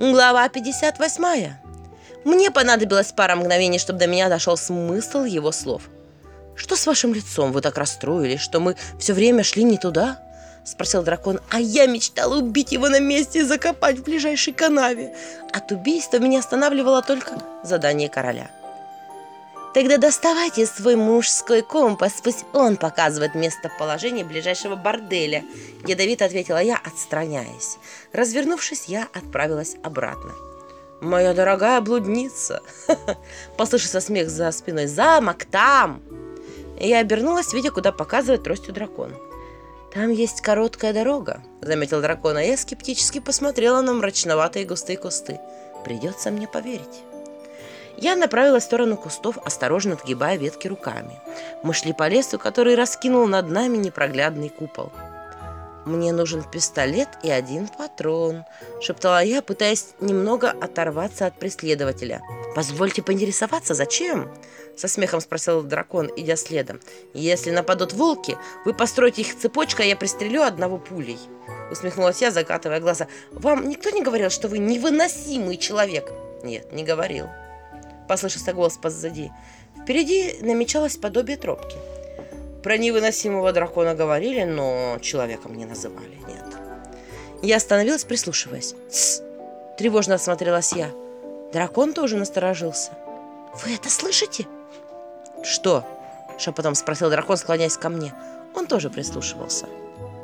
Глава 58. Мне понадобилось пара мгновений, чтобы до меня дошел смысл его слов. «Что с вашим лицом? Вы так расстроились, что мы все время шли не туда?» Спросил дракон, а я мечтала убить его на месте и закопать в ближайшей канаве. От убийства меня останавливало только задание короля. Тогда доставайте свой мужской компас, пусть он показывает местоположение ближайшего борделя. Ядовито ответила я, отстраняясь. Развернувшись, я отправилась обратно. «Моя дорогая блудница!» Послышался смех за спиной. «Замок там!» Я обернулась, видя, куда показывает тростью дракон. «Там есть короткая дорога», — заметил дракон, а я скептически посмотрела на мрачноватые густые кусты. «Придется мне поверить». Я направилась в сторону кустов, осторожно отгибая ветки руками. Мы шли по лесу, который раскинул над нами непроглядный купол. «Мне нужен пистолет и один патрон», — шептала я, пытаясь немного оторваться от преследователя. «Позвольте поинтересоваться, зачем?» — со смехом спросил дракон, идя следом. «Если нападут волки, вы построите их цепочкой, а я пристрелю одного пулей». Усмехнулась я, закатывая глаза. «Вам никто не говорил, что вы невыносимый человек?» «Нет, не говорил», послышался голос позади. Впереди намечалось подобие тропки. Про невыносимого дракона говорили, но человеком не называли, нет. Я остановилась, прислушиваясь. «Тсс!» – тревожно осмотрелась я. Дракон тоже насторожился. «Вы это слышите?» «Что?» – шепотом спросил дракон, склоняясь ко мне. Он тоже прислушивался.